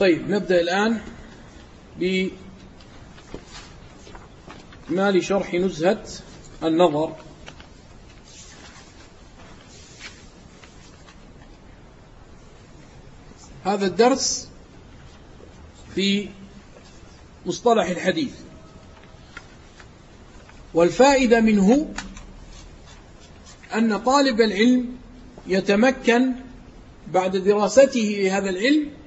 طيب نبدأ الآن بمال شرح نزهة النظر. هذا الدرس في مصطلح الحديث. والفائدة منه أن طالب العلم يتمكن بعد دراسته لهذا العلم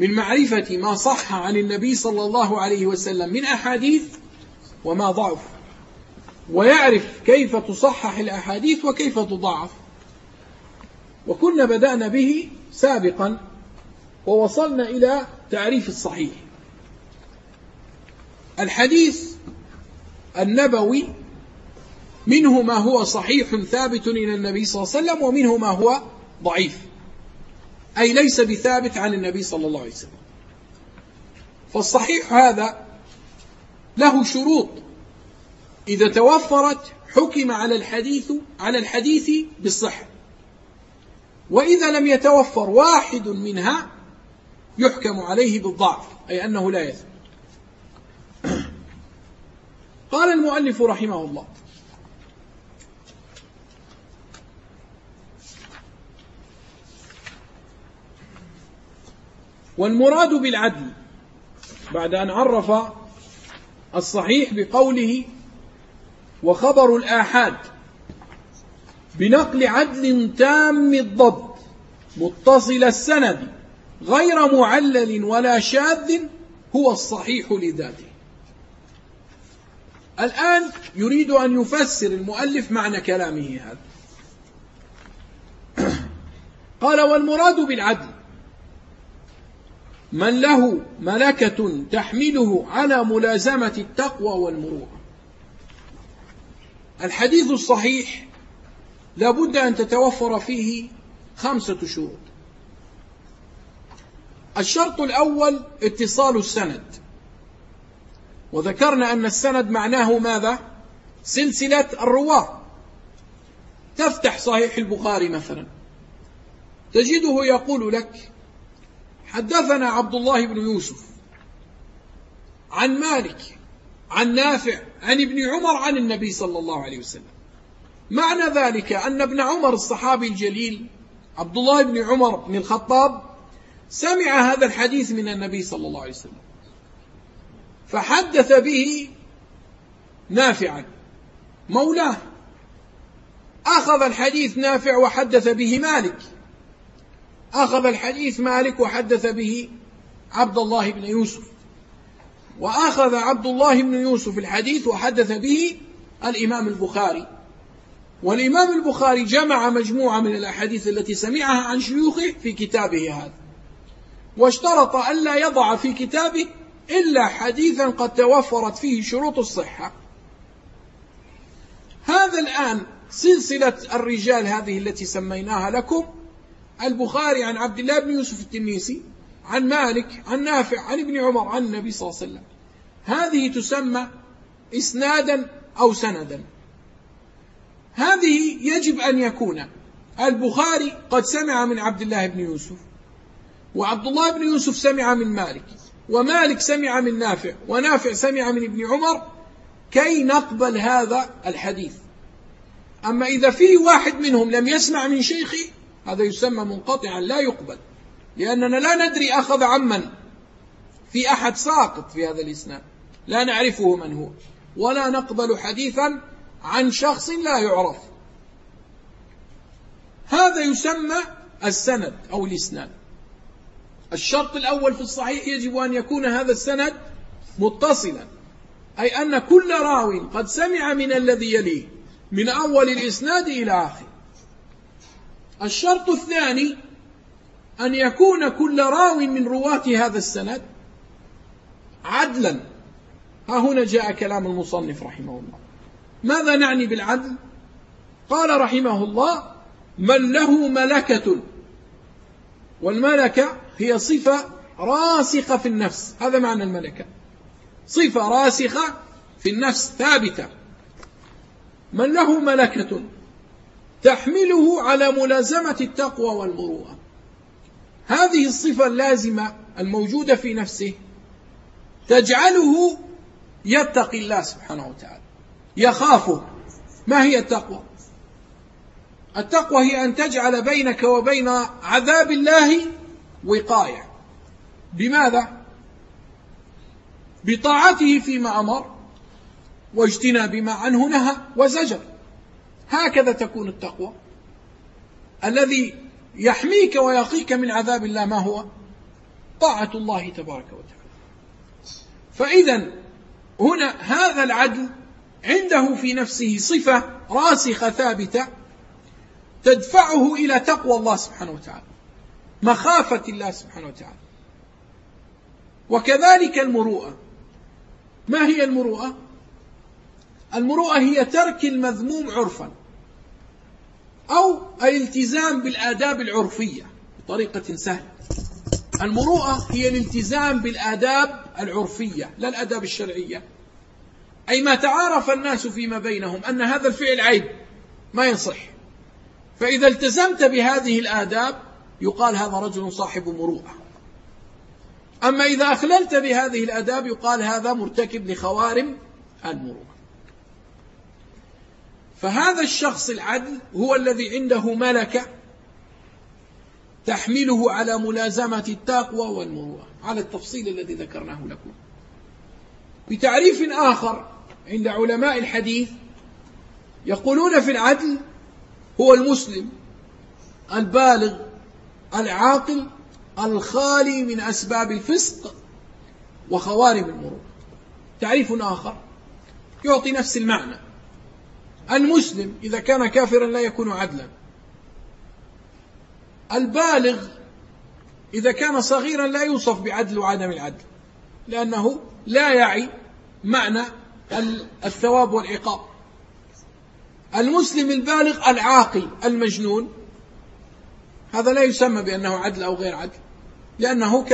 من معرفة ما صح عن النبي صلى الله عليه وسلم من أحاديث وما ضعف. ويعرف كيف تصحح الأحاديث وكيف تضعف. وكنا بدأنا به سابقا ووصلنا إلى تعريف الصحيح. الحديث النبوي منه ما هو صحيح ثابت إلى النبي صلى الله عليه وسلم ومنه ما هو ضعيف. أي ليس بثابت عن النبي صلى الله عليه وسلم. فالصحيح هذا له شروط. إذا توفرت حكم على الحديث على الحديث بالصحة. وإذا لم يتوفر واحد منها يحكم عليه بالضعف أي أنه لا يثبت. قال المؤلف رحمه الله والمراد بالعدل بعد أن عرف الصحيح بقوله وخبر الآحاد بنقل عدل تام الضبط متصل السند غير معلل ولا شاذ هو الصحيح لذاته. الآن يريد أن يفسر المؤلف معنى كلامه هذا. قال والمراد بالعدل من له ملكة تحمله على ملازمة التقوى والمروءة. الحديث الصحيح لابد أن تتوفر فيه خمسة شروط. الشرط الأول اتصال السند. وذكرنا أن السند معناه ماذا؟ سلسلة الرواة. تفتح صحيح البخاري مثلا. تجده يقول لك حدثنا عبد الله بن يوسف عن مالك عن نافع عن ابن عمر عن النبي صلى الله عليه وسلم. معنى ذلك أن ابن عمر الصحابي الجليل عبد الله بن عمر بن الخطاب سمع هذا الحديث من النبي صلى الله عليه وسلم. فحدث به نافعا مولاه. أخذ الحديث نافع وحدث به مالك. أخذ الحديث مالك وحدث به عبد الله بن يوسف. وأخذ عبد الله بن يوسف الحديث وحدث به الإمام البخاري. والإمام البخاري جمع مجموعة من الأحاديث التي سمعها عن شيوخه في كتابه هذا. واشترط ألا يضع في كتابه إلا حديثا قد توفرت فيه شروط الصحة. هذا الآن سلسلة الرجال هذه التي سميناها لكم. البخاري عن عبد الله بن يوسف التنيسي عن مالك عن نافع عن ابن عمر عن النبي صلى الله عليه وسلم. هذه تسمى إسنادا أو سندا. هذه يجب أن يكون. البخاري قد سمع من عبد الله بن يوسف وعبد الله بن يوسف سمع من مالك ومالك سمع من نافع ونافع سمع من ابن عمر كي نقبل هذا الحديث. أما إذا في واحد منهم لم يسمع من شيخه هذا يسمى منقطعا لا يقبل. لأننا لا ندري أخذ عمن في أحد ساقط في هذا الإسناد لا نعرفه من هو. ولا نقبل حديثا عن شخص لا يعرف. هذا يسمى السند أو الإسناد. الشرط الأول في الصحيح يجب أن يكون هذا السند متصلا. أي أن كل راو قد سمع من الذي يليه من أول الإسناد إلى آخر. الشرط الثاني أن يكون كل راو من رواة هذا السند عدلا. ها هنا جاء كلام المصنف رحمه الله. ماذا نعني بالعدل؟ قال رحمه الله من له ملكة. والملكة هي صفة راسخة في النفس. هذا معنى الملكة. صفة راسخة في النفس ثابتة. من له ملكة. تحمله على ملازمة التقوى والمروءة هذه الصفة اللازمة الموجودة في نفسه تجعله يتقي الله سبحانه وتعالى يخافه ما هي التقوى. التقوى هي أن تجعل بينك وبين عذاب الله وقاية. بماذا؟ بطاعته فيما أمر واجتناب ما عنه نهى وزجر. هكذا تكون التقوى. الذي يحميك ويقيك من عذاب الله ما هو؟ طاعة الله تبارك وتعالى. فإذا هنا هذا العدل عنده في نفسه صفة راسخة ثابتة تدفعه إلى تقوى الله سبحانه وتعالى مخافة الله سبحانه وتعالى. وكذلك المروءة. ما هي المروءة؟ المروءة هي ترك المذموم عرفا أو الالتزام بالآداب العرفية بطريقة سهلة. المروءة هي الالتزام بالآداب العرفية لا الآداب الشرعية. أي ما تعارف الناس فيما بينهم أن هذا الفعل عيب ما يصح. فإذا التزمت بهذه الآداب يقال هذا رجل صاحب مروءة. أما إذا أخللت بهذه الآداب يقال هذا مرتكب لخوارم المروءة. فهذا الشخص العدل هو الذي عنده ملكة تحمله على ملازمة التقوى والمروءة. على التفصيل الذي ذكرناه لكم. بتعريف آخر عند علماء الحديث يقولون في العدل هو المسلم البالغ العاقل الخالي من أسباب الفسق وخوارم المروءة. تعريف آخر يعطي نفس المعنى. المسلم إذا كان كافرا لا يكون عدلا. البالغ إذا كان صغيرا لا يوصف بعدل وعدم العدل لأنه لا يعي معنى الثواب والعقاب. المسلم البالغ العاقل المجنون هذا لا يسمى بأنه عدل أو غير عدل لأنه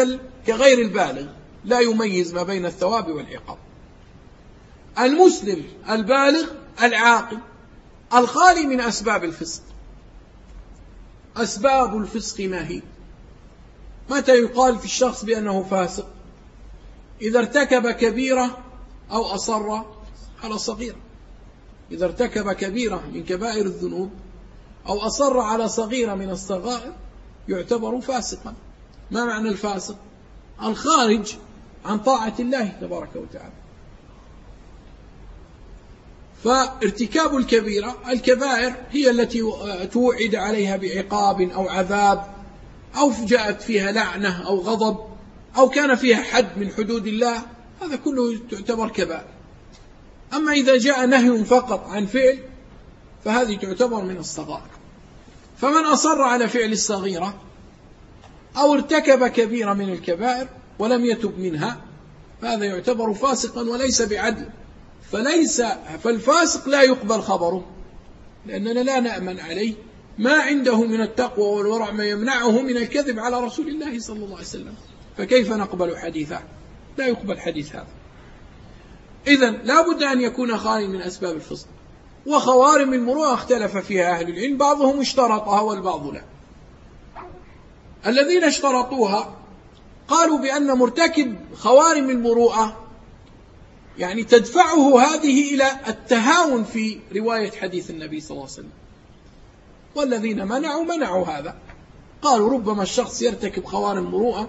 كغير البالغ لا يميز ما بين الثواب والعقاب. المسلم البالغ العاقل الخالي من أسباب الفسق. أسباب الفسق ما هي؟ متى يقال في الشخص بأنه فاسق؟ إذا ارتكب كبيرة أو أصر على صغيرة. إذا ارتكب كبيرة من كبائر الذنوب أو أصر على صغيرة من الصغائر يعتبر فاسقا. ما معنى الفاسق؟ الخارج عن طاعة الله تبارك وتعالى. فارتكاب الكبيرة الكبائر هي التي توعد عليها بعقاب أو عذاب أو جاءت فيها لعنة أو غضب أو كان فيها حد من حدود الله هذا كله تعتبر كبائر. أما إذا جاء نهي فقط عن فعل فهذه تعتبر من الصغائر. فمن أصر على فعل الصغيرة أو ارتكب كبيرة من الكبائر ولم يتب منها فهذا يعتبر فاسقا وليس بعدل. فليس فالفاسق لا يقبل خبره لأننا لا نأمن عليه ما عنده من التقوى والورع ما يمنعه من الكذب على رسول الله صلى الله عليه وسلم. فكيف نقبل حديثه؟ لا يقبل حديث هذا. إذا لا بد أن يكون خالي من أسباب الفسق. وخوارم المروءة اختلف فيها أهل العلم بعضهم اشترطها والبعض لا. الذين اشترطوها قالوا بأن مرتكب خوارم المروءة يعني تدفعه هذه إلى التهاون في رواية حديث النبي صلى الله عليه وسلم. والذين منعوا منعوا هذا. قالوا ربما الشخص يرتكب خوارم المروءة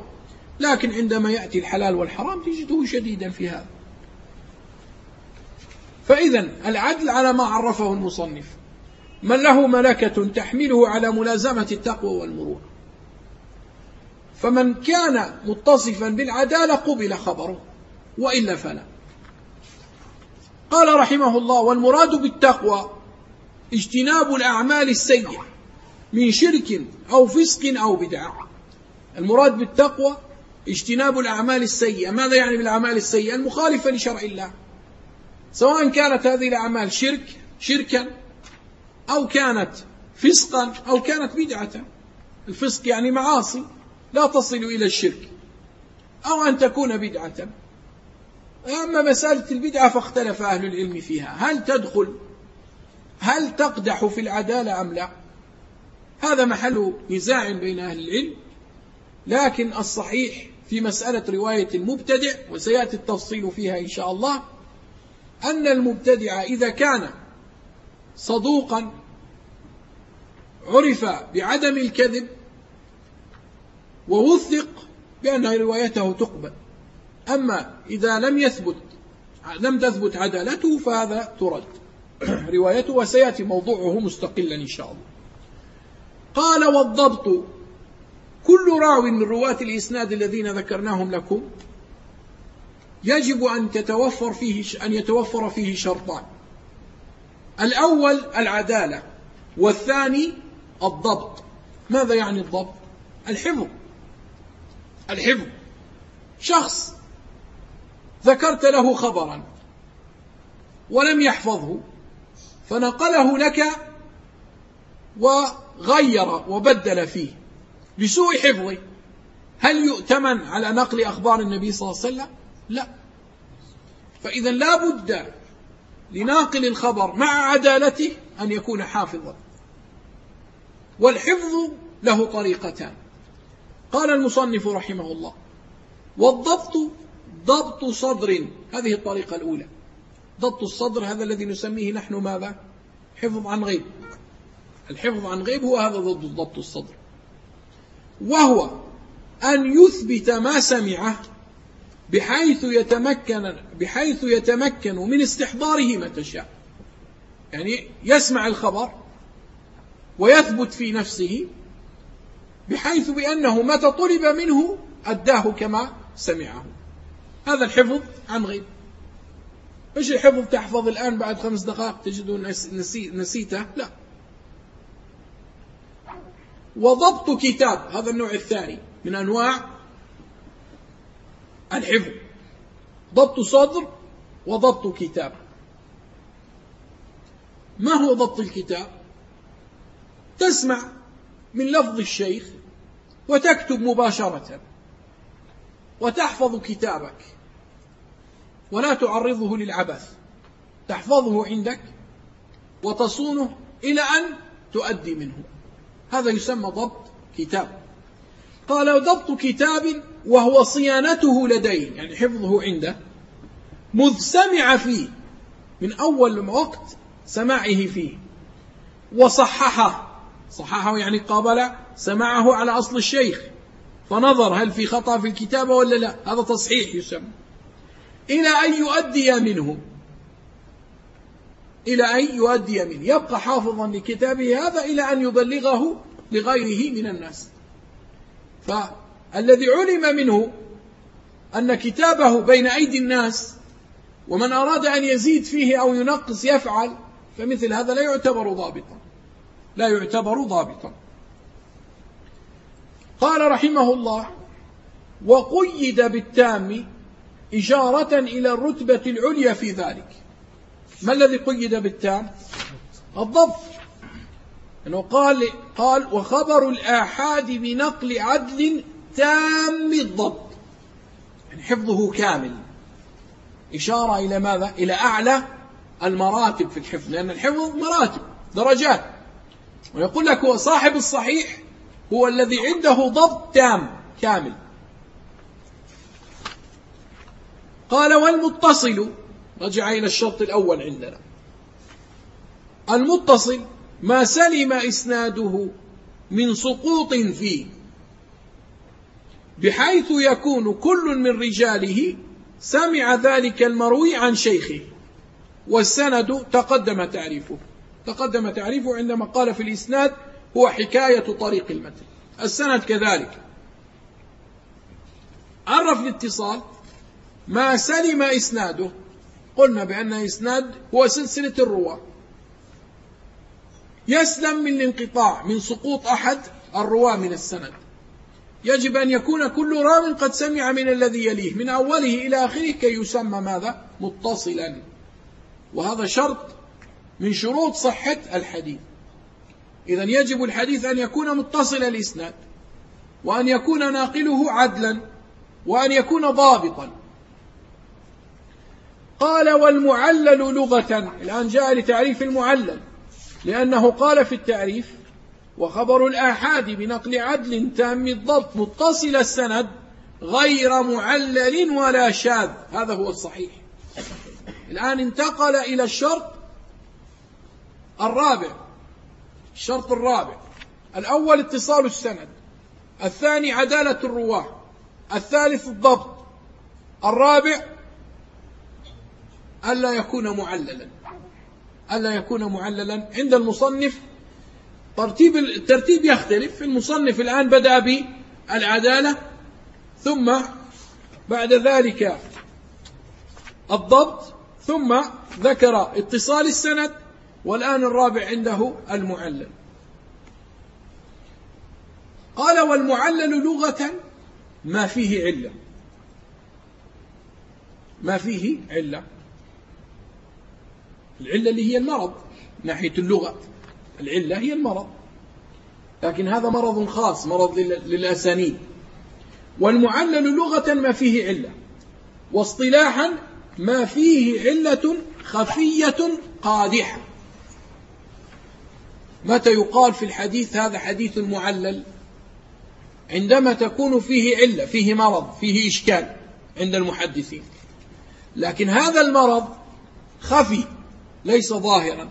لكن عندما يأتي الحلال والحرام تجده شديدا في هذا. فإذا العدل على ما عرفه المصنف. من له ملكة تحمله على ملازمة التقوى والمروءة. فمن كان متصفا بالعدالة قبل خبره وإلا فلا. قال رحمه الله والمراد بالتقوى اجتناب الأعمال السيئة من شرك أو فسق أو بدعة. المراد بالتقوى اجتناب الأعمال السيئة. ماذا يعني بالأعمال السيئة؟ المخالفة لشرع الله. سواء كانت هذه الأعمال شرك شركا أو كانت فسقا أو كانت بدعة. الفسق يعني معاصي لا تصل إلى الشرك أو أن تكون بدعة. أما مسألة البدعة فاختلف أهل العلم فيها. هل تدخل؟ هل تقدح في العدالة أم لا؟ هذا محل نزاع بين أهل العلم. لكن الصحيح في مسألة رواية المبتدع وسيأتي التفصيل فيها إن شاء الله أن المبتدع إذا كان صدوقا عرف بعدم الكذب ووثق بأن روايته تقبل. أما إذا لم يثبت لم تثبت عدالته فهذا ترد. روايته وسيأتي موضوعه مستقلا إن شاء الله. قال والضبط كل راو من رواة الإسناد الذين ذكرناهم لكم يجب أن تتوفر فيه أن يتوفر فيه شرطان. الأول العدالة والثاني الضبط. ماذا يعني الضبط؟ الحفظ. الحفظ. شخص ذكرت له خبرا ولم يحفظه فنقله لك وغير وبدل فيه لسوء حفظه. هل يؤتمن على نقل أخبار النبي صلى الله عليه وسلم؟ لا. فإذا لا بد لناقل الخبر مع عدالته أن يكون حافظا. والحفظ له طريقتان. قال المصنف رحمه الله والضبط ضبط صدر. هذه الطريقة الأولى. ضبط الصدر هذا الذي نسميه نحن ماذا؟ حفظ عن غيب. الحفظ عن غيب هو هذا ضبط الصدر. وهو أن يثبت ما سمعه بحيث يتمكن بحيث يتمكن من استحضاره متى شاء يعني يسمع الخبر ويثبت في نفسه بحيث بأنه متى طلب منه أداه كما سمعه. هذا الحفظ عن غيب. مش الحفظ تحفظ الآن بعد خمس دقائق تجد نسي نسيته؟ لا. وضبط كتاب هذا النوع الثاني من أنواع الحفظ. ضبط صدر وضبط كتاب. ما هو ضبط الكتاب؟ تسمع من لفظ الشيخ وتكتب مباشرة وتحفظ كتابك. ولا تعرضه للعبث. تحفظه عندك وتصونه إلى أن تؤدي منه. هذا يسمى ضبط كتاب. قال ضبط كتاب وهو صيانته لديه. يعني حفظه عنده. مذ سمع فيه. من أول وقت سماعه فيه. وصححه. صححه يعني قابل سمعه على أصل الشيخ. فنظر هل في خطأ في الكتابة ولا لا. هذا تصحيح يسمى. إلى أن يؤدي منه. إلى أن يؤدي منه. يبقى حافظا لكتابه هذا إلى أن يبلغه لغيره من الناس. فالذي علم منه أن كتابه بين أيدي الناس ومن أراد أن يزيد فيه أو ينقص يفعل فمثل هذا لا يعتبر ضابطا. لا يعتبر ضابطا. قال رحمه الله وقيد بالتام إشارة إلى الرتبة العليا في ذلك. ما الذي قيد بالتام؟ الضبط. أنه قال قال وخبر الآحاد بنقل عدل تام الضبط. يعني حفظه كامل. إشارة إلى ماذا؟ إلى أعلى المراتب في الحفظ لأن الحفظ مراتب درجات. ويقول لك هو صاحب الصحيح هو الذي عنده ضبط تام كامل. قال والمتصل رجع إلى الشرط الأول عندنا. المتصل ما سلم إسناده من سقوط فيه بحيث يكون كل من رجاله سمع ذلك المروي عن شيخه والسند تقدم تعريفه. تقدم تعريفه عندما قال في الإسناد هو حكاية طريق المتن. السند كذلك. عرف الاتصال ما سلم إسناده. قلنا بأن إسناد هو سلسلة الرواة. يسلم من الانقطاع من سقوط أحد الرواة من السند. يجب أن يكون كل راو قد سمع من الذي يليه من أوله إلى آخره كي يسمى ماذا؟ متصلا. وهذا شرط من شروط صحة الحديث. إذا يجب الحديث أن يكون متصل الإسناد وأن يكون ناقله عدلا وأن يكون ضابطا. قال والمعلل لغة. الآن جاء لتعريف المعلل لأنه قال في التعريف وخبر الآحاد بنقل عدل تام الضبط متصل السند غير معلل ولا شاذ. هذا هو الصحيح. الآن انتقل إلى الشرط الرابع الشرط الرابع. الأول اتصال السند الثاني عدالة الرواة الثالث الضبط الرابع ألا يكون معللا. ألا يكون معللا. عند المصنف ترتيب الترتيب يختلف. المصنف الآن بدأ بالعدالة ثم بعد ذلك الضبط ثم ذكر اتصال السند والآن الرابع عنده المعلل. قال والمعلل لغة ما فيه علة. ما فيه علة. العلة اللي هي المرض ناحية اللغة. العلة هي المرض. لكن هذا مرض خاص مرض للأسانيد. والمعلل لغة ما فيه علة. واصطلاحا ما فيه علة خفية قادحة. متى يقال في الحديث هذا حديث معلل عندما تكون فيه علة فيه مرض فيه إشكال عند المحدثين. لكن هذا المرض خفي. ليس ظاهرا.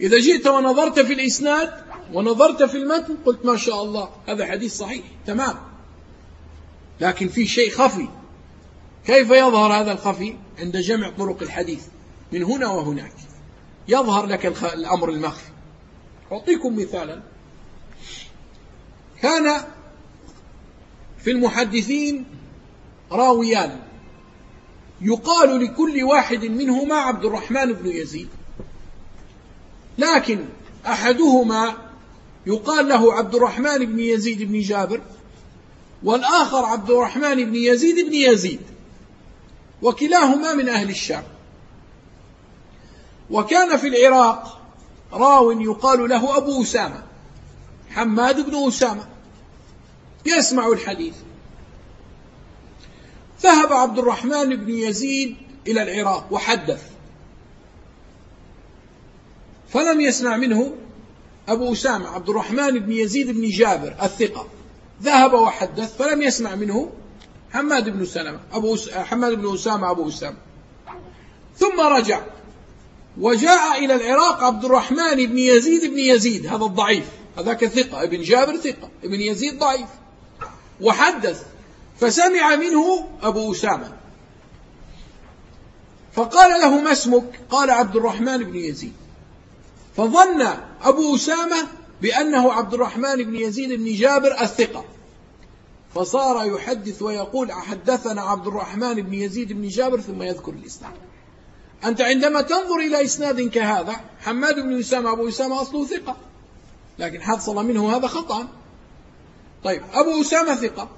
إذا جئت ونظرت في الإسناد ونظرت في المتن قلت ما شاء الله هذا حديث صحيح تمام. لكن في شيء خفي. كيف يظهر هذا الخفي؟ عند جمع طرق الحديث من هنا وهناك. يظهر لك الأمر المخفي. أعطيكم مثالا. كان في المحدثين راويان. يقال لكل واحد منهما عبد الرحمن بن يزيد. لكن أحدهما يقال له عبد الرحمن بن يزيد بن جابر والآخر عبد الرحمن بن يزيد بن يزيد وكلاهما من أهل الشام. وكان في العراق راو يقال له أبو أسامة حماد بن أسامة يسمع الحديث. ذهب عبد الرحمن بن يزيد إلى العراق وحدث. فلم يسمع منه أبو أسامة عبد الرحمن بن يزيد بن جابر الثقة. ذهب وحدث فلم يسمع منه حماد بن سلمة أبو حماد بن أسامة أبو أسامة. ثم رجع وجاء إلى العراق عبد الرحمن بن يزيد بن يزيد. هذا الضعيف هذاك ثقة ابن جابر ثقة ابن يزيد ضعيف. وحدث فسمع منه أبو أسامة. فقال له ما اسمك؟ قال عبد الرحمن بن يزيد. فظن أبو أسامة بأنه عبد الرحمن بن يزيد بن جابر الثقة. فصار يحدث ويقول حدثنا عبد الرحمن بن يزيد بن جابر ثم يذكر الإسناد. أنت عندما تنظر إلى إسناد كهذا حماد بن أسامة أبو أسامة أصله ثقة لكن حصل منه هذا خطأ. طيب أبو أسامة ثقة.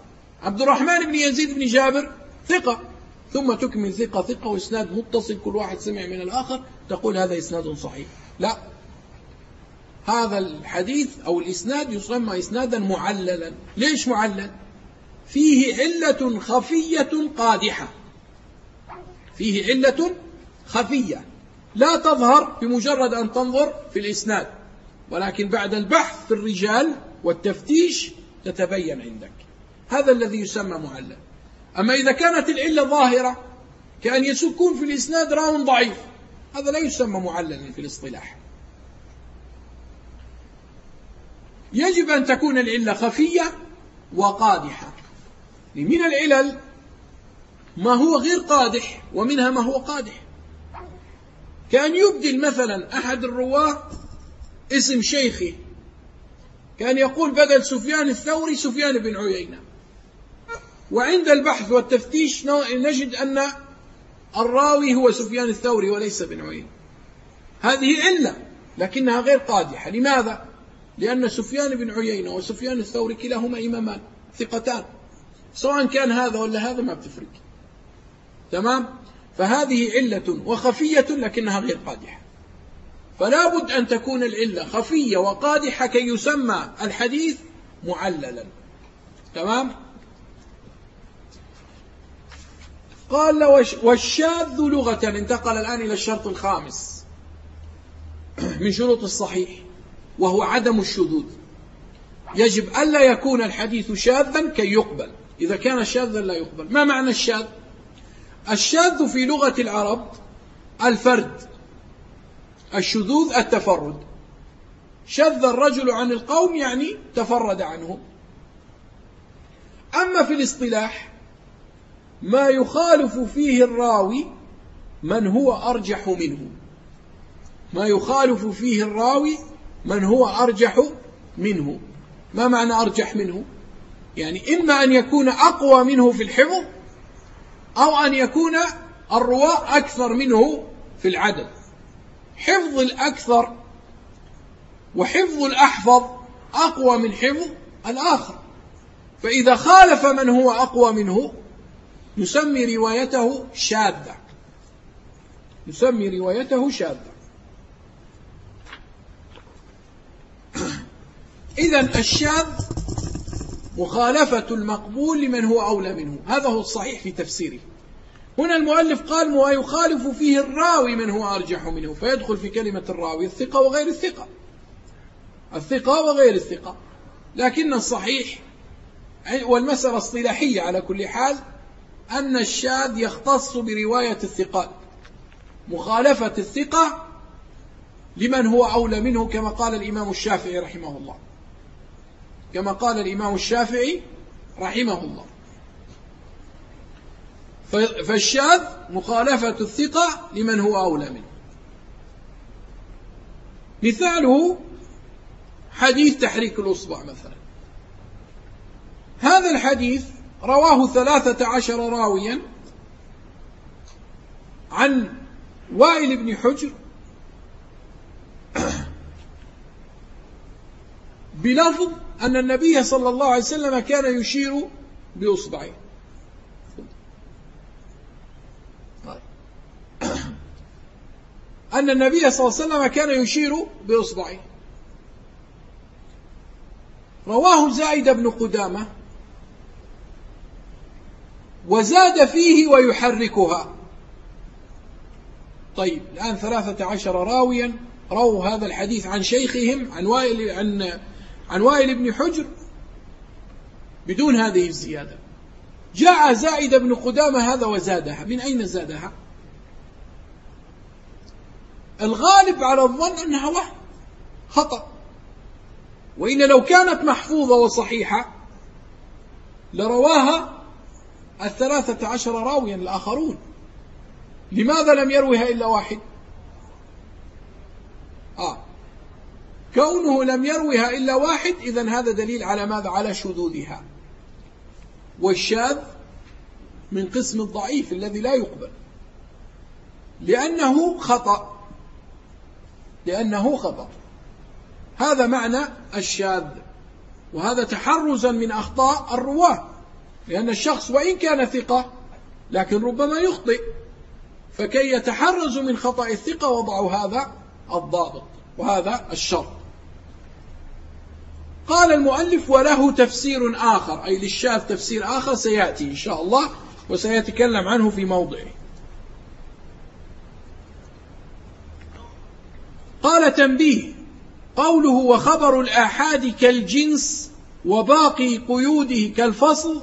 عبد الرحمن بن يزيد بن جابر ثقة. ثم تكمل ثقة ثقة وإسناد متصل كل واحد سمع من الآخر تقول هذا إسناد صحيح. لا. هذا الحديث أو الإسناد يسمى إسنادا معللا. ليش معلل؟ فيه علة خفية قادحة. فيه علة خفية. لا تظهر بمجرد أن تنظر في الإسناد ولكن بعد البحث في الرجال والتفتيش تتبين عندك. هذا الذي يسمى معلل أما إذا كانت العلة ظاهرة كأن يكون في الإسناد راو ضعيف هذا لا يسمى معللا في الاصطلاح. يجب أن تكون العلة خفية وقادحة. من العلل ما هو غير قادح ومنها ما هو قادح. كأن يبدل مثلا أحد الرواة اسم شيخه. كأن يقول بدل سفيان الثوري سفيان بن عيينة. وعند البحث والتفتيش نجد أن الراوي هو سفيان الثوري وليس بن عيينة هذه علة لكنها غير قادحة. لماذا؟ لأن سفيان بن عيينة وسفيان الثوري كلاهما إمامان ثقتان. سواء كان هذا ولا هذا ما بتفرق. تمام؟ فهذه علة وخفية لكنها غير قادحة. فلا بد أن تكون العلة خفية وقادحة كي يسمى الحديث معللا. تمام؟ قال والشاذ لغة انتقل الآن إلى الشرط الخامس. من شروط الصحيح وهو عدم الشذوذ. يجب ألا يكون الحديث شاذا كي يقبل. إذا كان شاذا لا يقبل. ما معنى الشاذ؟ الشاذ في لغة العرب الفرد الشذوذ التفرد. شذ الرجل عن القوم يعني تفرد عنهم أما في الاصطلاح ما يخالف فيه الراوي من هو أرجح منه. ما يخالف فيه الراوي من هو أرجح منه. ما معنى أرجح منه؟ يعني إما أن يكون أقوى منه في الحفظ أو أن يكون الرواة أكثر منه في العدد. حفظ الأكثر وحفظ الأحفظ أقوى من حفظ الآخر. فإذا خالف من هو أقوى منه يسمي روايته شاذة يسمي روايته شاذة إذا الشاذ مخالفة المقبول لمن هو أولى منه. هذا هو الصحيح في تفسيره. هنا المؤلف قال ويخالف فيه الراوي من هو أرجح منه فيدخل في كلمة الراوي الثقة وغير الثقة. الثقة وغير الثقة. لكن الصحيح والمسألة اصطلاحية على كل حال. أن الشاذ يختص برواية الثقات مخالفة الثقة لمن هو أولى منه كما قال الإمام الشافعي رحمه الله. كما قال الإمام الشافعي رحمه الله. فالشاذ مخالفة الثقة لمن هو أولى منه. مثاله حديث تحريك الأصبع مثلا. هذا الحديث رواه ثلاثة عشر راويا عن وائل بن حجر بلفظ أن النبي صلى الله عليه وسلم كان يشير بإصبعه. أن النبي صلى الله عليه وسلم كان يشير بإصبعه. رواه زائد بن قدامة وزاد فيه ويحركها. طيب الآن ثلاثة عشر راويا رووا هذا الحديث عن شيخهم عن وائل, عن عن وائل بن حجر بدون هذه الزيادة. جاء زائد بن قدامة هذا وزادها. من أين زادها؟ الغالب على الظن أنها وهم خطأ. وإن لو كانت محفوظة وصحيحة لرواها الثلاثة عشر راويا الآخرون لماذا لم يروها إلا واحد؟ آه. كونه لم يروها إلا واحد إذا هذا دليل على ماذا؟ على شذوذها. والشاذ من قسم الضعيف الذي لا يقبل. لأنه خطأ. لأنه خطأ. هذا معنى الشاذ. وهذا تحرزا من أخطاء الرواة. لأن الشخص وإن كان ثقة لكن ربما يخطئ. فكي يتحرزوا من خطأ الثقة وضعوا هذا الضابط وهذا الشرط. قال المؤلف وله تفسير آخر. أي للشاذ تفسير آخر سيأتي إن شاء الله وسيتكلم عنه في موضعه. قال تنبيه قوله وخبر الآحاد كالجنس وباقي قيوده كالفصل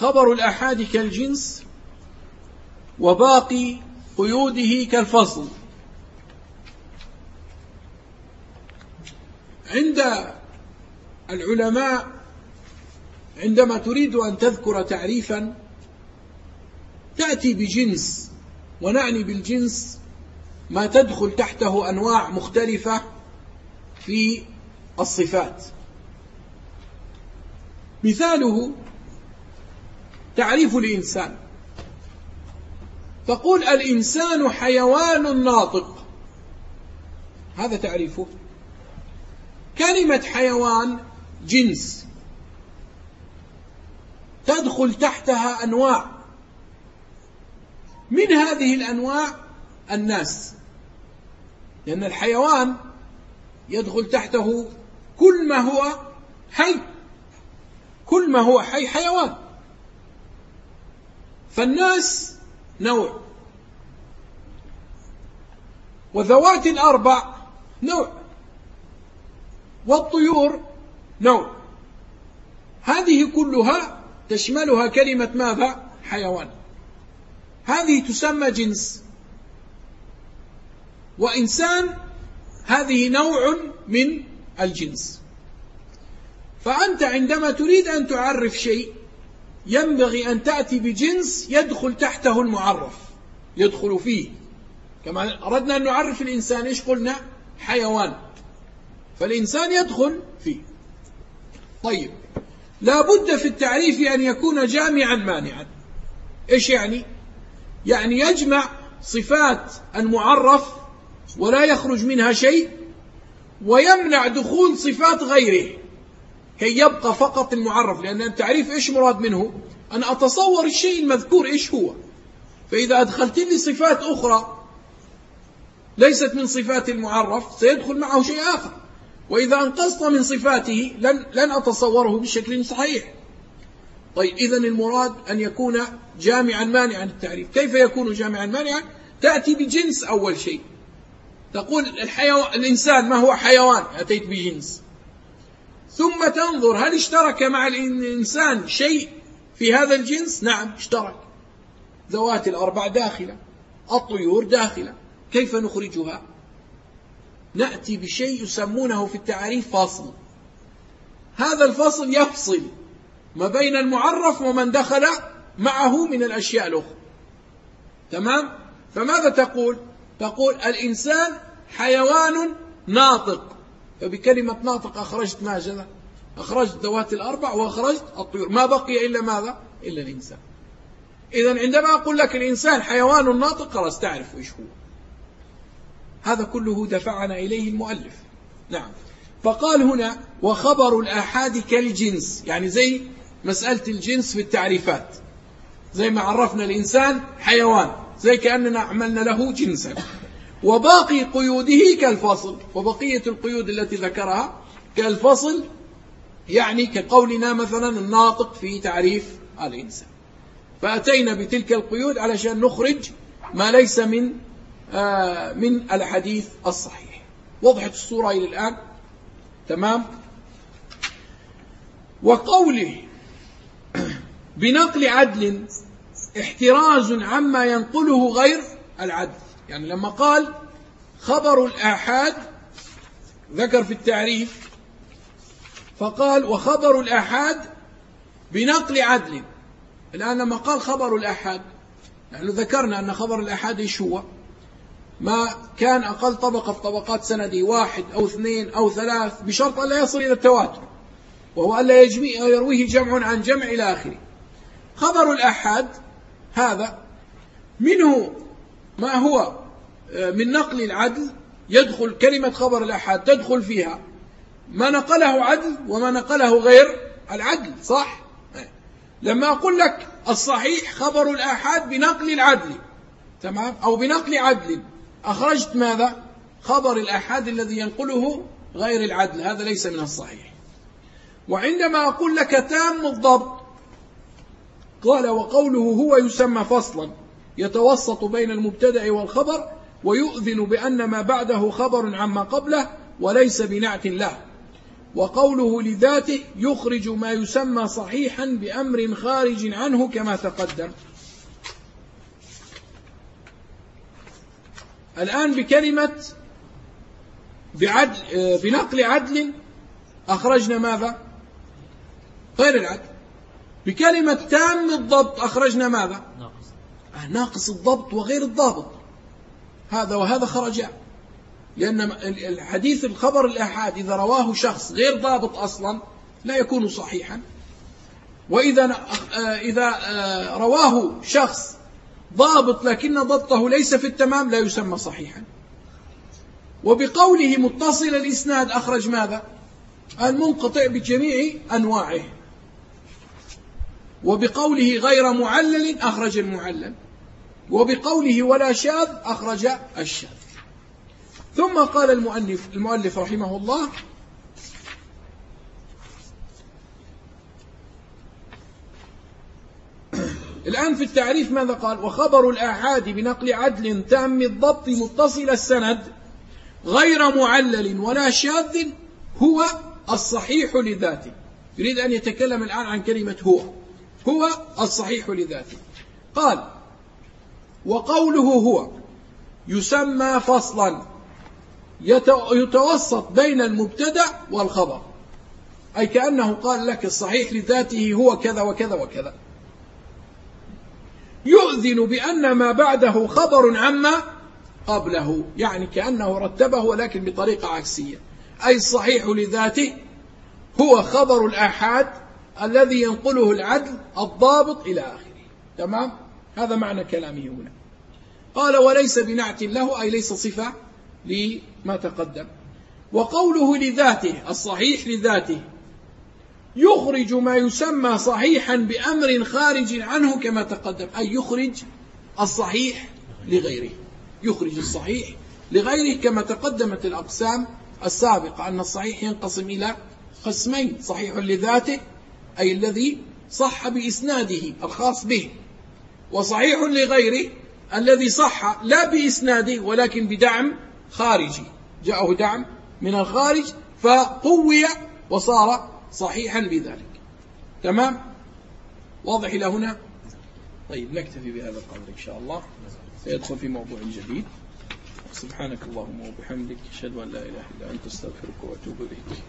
خبر الآحاد كالجنس وباقي قيوده كالفصل. عند العلماء عندما تريد أن تذكر تعريفا تأتي بجنس ونعني بالجنس ما تدخل تحته أنواع مختلفة في الصفات. مثاله تعريف الإنسان. تقول الإنسان حيوان ناطق. هذا تعريفه. كلمة حيوان جنس. تدخل تحتها أنواع. من هذه الأنواع؟ الناس. لأن الحيوان يدخل تحته كل ما هو حي. كل ما هو حي حيوان. فالناس نوع. وذوات الأربع نوع. والطيور نوع. هذه كلها تشملها كلمة ماذا؟ حيوان. هذه تسمى جنس. وإنسان هذه نوع من الجنس. فأنت عندما تريد أن تعرف شيء ينبغي أن تأتي بجنس يدخل تحته المعرف يدخل فيه. كما أردنا أن نعرف الإنسان إيش قلنا؟ حيوان. فالإنسان يدخل فيه. طيب لا بد في التعريف أن يكون جامعا مانعا. إيش يعني؟ يعني يجمع صفات المعرف ولا يخرج منها شيء ويمنع دخول صفات غيره. كي يبقى فقط المعرف لأن التعريف إيش مراد منه؟ أن أتصور الشيء المذكور إيش هو؟ فإذا أدخلت لي صفات أخرى ليست من صفات المعرف سيدخل معه شيء آخر. وإذا أنقصت من صفاته لن, لن أتصوره بشكل صحيح. طيب إذا المراد أن يكون جامعا مانعا التعريف كيف يكون جامعا مانعا؟ تأتي بجنس أول شيء. تقول الحيوان الإنسان ما هو حيوان؟ أتيت بجنس. ثم تنظر هل اشترك مع الإنسان شيء في هذا الجنس؟ نعم اشترك. ذوات الأربع داخلة الطيور داخلة كيف نخرجها؟ نأتي بشيء يسمونه في التعريف فاصل هذا الفصل يفصل ما بين المعرف ومن دخل معه من الأشياء الأخرى. تمام؟ فماذا تقول؟ تقول الإنسان حيوان ناطق. فبكلمة ناطق أخرجت ماذا أخرجت ذوات الأربع وأخرجت الطيور. ما بقي إلا ماذا؟ إلا الإنسان. إذا عندما أقول لك الإنسان حيوان ناطق خلاص تعرف إيش هو. هذا كله دفعنا إليه المؤلف. نعم. فقال هنا وخبر الآحاد كالجنس. يعني زي مسألة الجنس في التعريفات. زي ما عرفنا الإنسان حيوان. زي كأننا عملنا له جنسا. وباقي قيوده كالفصل وبقية القيود التي ذكرها كالفصل يعني كقولنا مثلا الناطق في تعريف الإنسان. فأتينا بتلك القيود علشان نخرج ما ليس من آه، من الحديث الصحيح. وضحت الصورة إلى الآن. تمام؟ وقوله بنقل عدل احتراز عما ينقله غير العدل. يعني لما قال خبر الآحاد ذكر في التعريف فقال وخبر الآحاد بنقل عدل. الآن لما قال خبر الآحاد نحن ذكرنا أن خبر الآحاد إيش هو؟ ما كان أقل طبقة في طبقات سندي واحد أو اثنين أو ثلاث بشرط أن لا يصل إلى التواتر وهو ألا يرويه جمع عن جمع إلى آخره. خبر الأحد هذا منه ما هو؟ من نقل العدل يدخل كلمة خبر الأحد تدخل فيها ما نقله عدل وما نقله غير العدل صح؟ لما أقول لك الصحيح خبر الآحاد بنقل العدل تمام؟ أو بنقل عدل أخرجت ماذا؟ خبر الآحاد الذي ينقله غير العدل هذا ليس من الصحيح. وعندما أقول لك تام الضبط قال وقوله هو يسمى فصلا يتوسط بين المبتدع والخبر ويؤذن بأن ما بعده خبر عما قبله وليس بنعت له. وقوله لذاته يخرج ما يسمى صحيحا بأمر خارج عنه كما تقدم. الآن بكلمة بعدل بنقل عدل أخرجنا ماذا؟ غير العدل. بكلمة تام الضبط أخرجنا ماذا؟ ناقص. آه، ناقص الضبط وغير الضابط. هذا وهذا خرجا لأن الحديث الخبر الآحاد إذا رواه شخص غير ضابط أصلا لا يكون صحيحا. وإذا آه، إذا آه، رواه شخص ضابط لكن ضبطه ليس في التمام لا يسمى صحيحا. وبقوله متصل الإسناد أخرج ماذا؟ المنقطع بجميع أنواعه. وبقوله غير معلل أخرج المعلل. وبقوله ولا شاذ أخرج الشاذ ثم قال المؤلف, المؤلف رحمه الله الآن في التعريف ماذا قال؟ وخبر الآحاد بنقل عدل تام الضبط متصل السند غير معلل ولا شاذ هو الصحيح لذاته. يريد أن يتكلم الآن عن كلمة هو. هو الصحيح لذاته. قال وقوله هو يسمى فصلا يتوسط بين المبتدأ والخبر. أي كأنه قال لك الصحيح لذاته هو كذا وكذا وكذا. يؤذن بأن ما بعده خبر عما قبله يعني كأنه رتبه ولكن بطريقة عكسية. أي الصحيح لذاته هو خبر الآحاد الذي ينقله العدل الضابط إلى آخره. تمام؟ هذا معنى كلامه هنا. قال وليس بنعت له أي ليس صفة لما تقدم. وقوله لذاته الصحيح لذاته يخرج ما يسمى صحيحا بأمر خارج عنه كما تقدم. أي يخرج الصحيح لغيره. يخرج الصحيح لغيره كما تقدمت الأقسام السابقة أن الصحيح ينقسم إلى قسمين صحيح لذاته أي الذي صح بإسناده الخاص به. وصحيح لغيره الذي صح لا بإسناده ولكن بدعم خارجي. جاءه دعم من الخارج فقوي وصار صحيحا بذلك. تمام؟ واضح إلى هنا؟ طيب نكتفي بهذا القدر إن شاء الله. سيدخل في موضوع جديد. سبحانك اللهم وبحمدك أشهد أن لا إله إلا أنت أستغفرك وأتوب إليك.